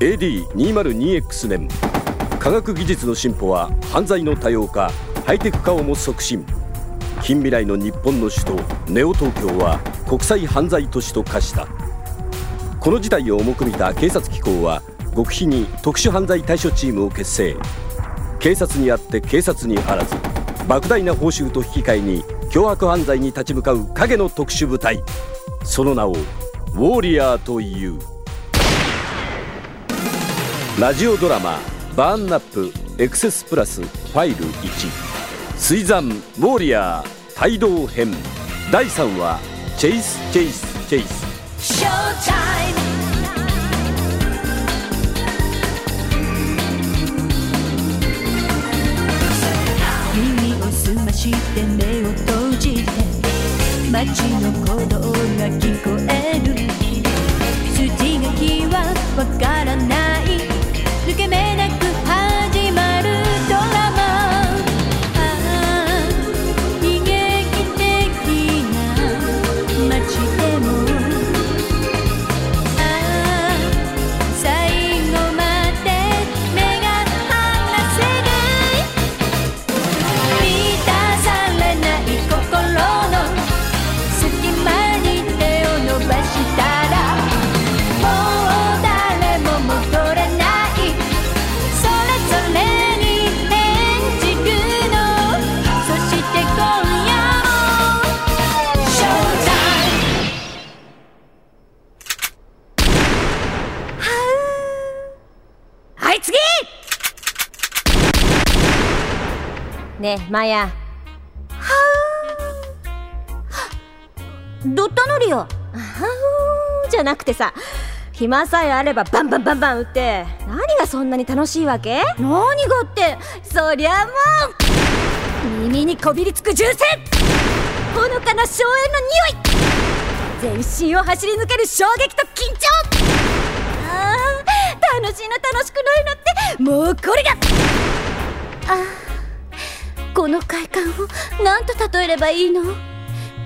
AD202X 年科学技術の進歩は犯罪の多様化ハイテク化をも促進。近未来の日本の首都ネオ東京は国際犯罪都市と化した。この事態を重く見た警察機構は極秘に特殊犯罪対処チームを結成。警察にあって警察にあらず莫大な報酬と引き換えに凶悪犯罪に立ち向かう影の特殊部隊。その名をウォーリアーという。ラジオドラマ「バーンナップエクセスプラスファイル1」水山ウォーリアー帯同編。第3話「チェイスチェイスチェイス」耳を澄まして目を閉じて街の鼓動ねえマヤ。どったのりよ。はうじゃなくてさ暇さえあればバンバンバンバン打って。何がそんなに楽しいわけ？何がってそりゃもう耳にこびりつく銃声。ほのかな硝煙の匂い。全身を走り抜ける衝撃と緊張。あー楽しいの楽しくないのってもうこれが。あー。この快感を何と例えればいいの？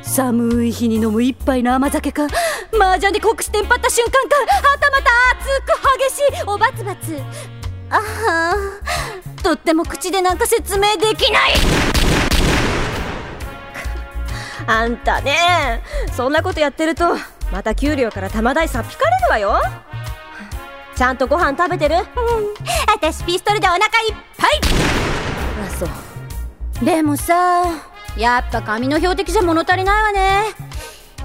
寒い日に飲む一杯の甘酒か麻雀で国士テンパった瞬間かはたまた熱く激しいおバツバツ。ああとっても口でなんか説明できない。あんたねそんなことやってるとまた給料から玉代さっ引かれるわよ。ちゃんとご飯食べてる？私ピストルでお腹いっぱいでもさやっぱ紙の標的じゃ物足りないわね。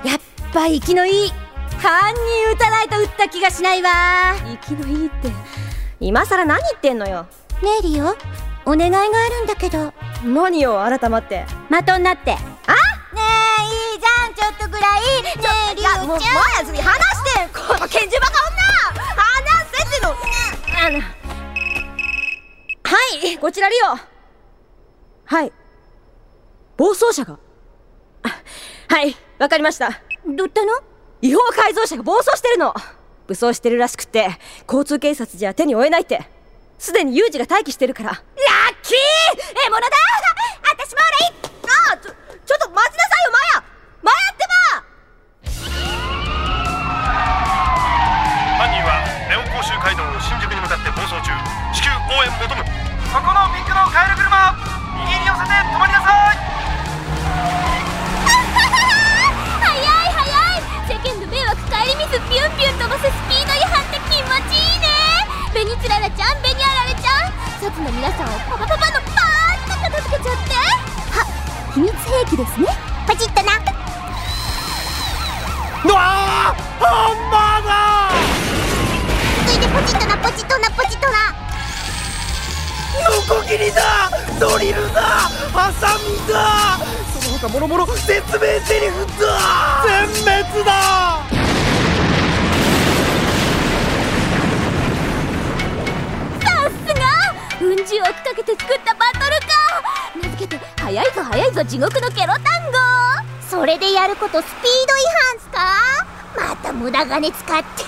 やっぱ息のいい犯人撃たないと撃った気がしないわ。息のいいって今さら何言ってんのよ。ねえリオお願いがあるんだけど。何よ改まって。的になって。あ？ねえいいじゃんちょっとぐらい。ねえリオちゃん。もうマヤズに話して。この拳銃バカ女。話せっての。あの。はいこちらリオはい。暴走車が。あはいわかりました。どったの？違法改造車が暴走してるの。武装してるらしくて交通警察じゃ手に負えないって。すでにユージが待機してるから。ラッキー！獲物だ？私も俺あちょちょっと待ツの皆さんをパパパパのパーッと片付けちゃって。は秘密兵器ですね。パチッとなうわーハンマーだ！続いてポチッとなポチッとなポチッとな。ノコギリだ！ドリルだ！ハサミだ！その他もろもろ説明セリフだ！全滅だ40億かけて作ったバトルか。名付けて「早いぞ早いぞ地獄のケロタンゴ」それでやることスピード違反っすか？また無駄金使って。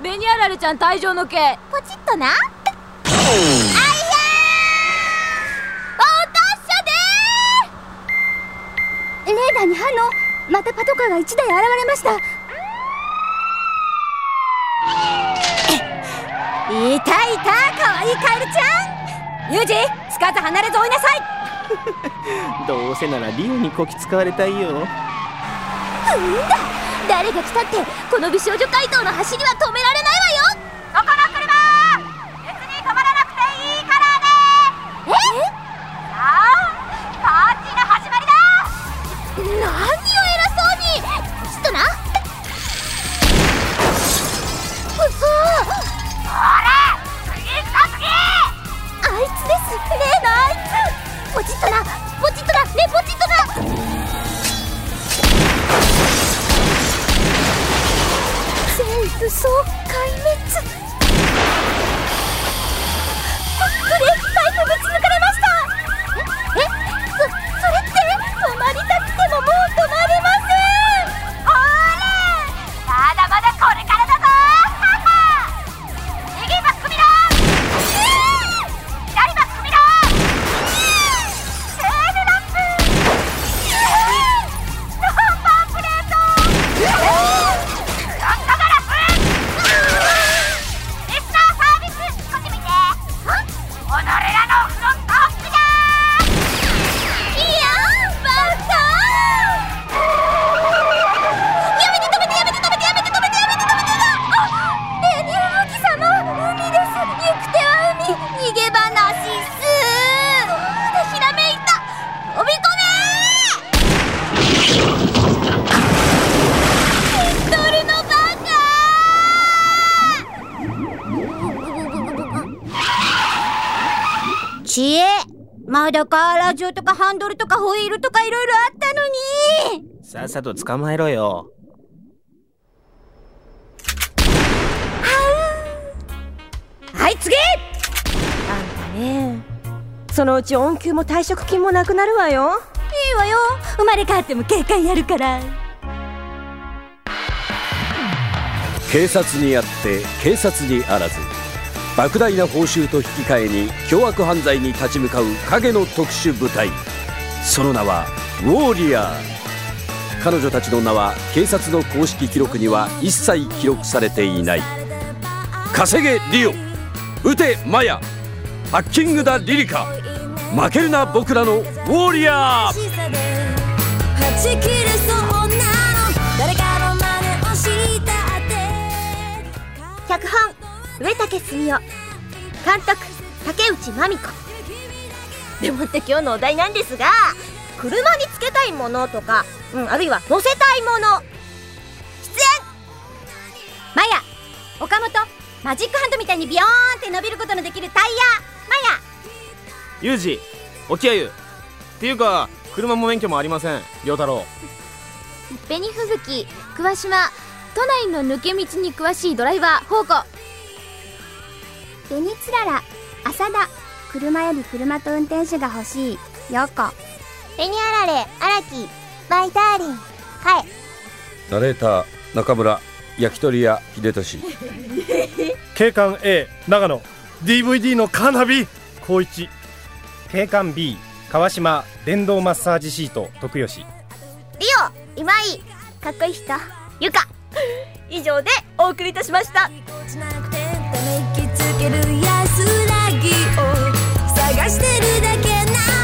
ベニアラルちゃん退場の刑ポチッとな。あいあレーダーに反応。またパトカーが1台現れました。愛いカエルちゃん。ユージつかず離れず追いなさい。どうせならリオにこき使われたいよ。うんだ。誰が来たってこの美少女街道の走りは止められない嘘まだかラジオとかハンドルとかホイールとかいろいろあったのに。さっさと捕まえろよ。はい次。あんたね。そのうち恩給も退職金もなくなるわよ。いいわよ。生まれ変わっても警官やるから。警察にあって警察にあらず莫大な報酬と引き換えに凶悪犯罪に立ち向かう影の特殊部隊。その名はウォーリアー。彼女たちの名は警察の公式記録には一切記録されていない。稼げリオ。撃てマヤ。ハッキングだリリカ。負けるな僕らのウォーリアー。竹澄夫監督竹内真美子でもって今日のお題なんですが車につけたいものとか、うん、あるいは乗せたいもの。出演。マヤ。岡本。マジックハンドみたいにビヨーンって伸びることのできるタイヤ。マヤ。ユージ。沖合湯っていうか車も免許もありません。陽太郎紅吹雪桑島。都内の抜け道に詳しいドライバー宝庫紅つらら浅田車より車と運転手が欲しいヨコ。ペニアラレ荒木マイダーリン。カエナレーター中村焼き鳥屋秀俊。警官 A 長野。DVD のカーナビ光一。警官 B 川島電動マッサージシート徳吉。リオ今井。かっこいい人。ゆか。以上でお送りいたしましたける安らぎを探してるだけな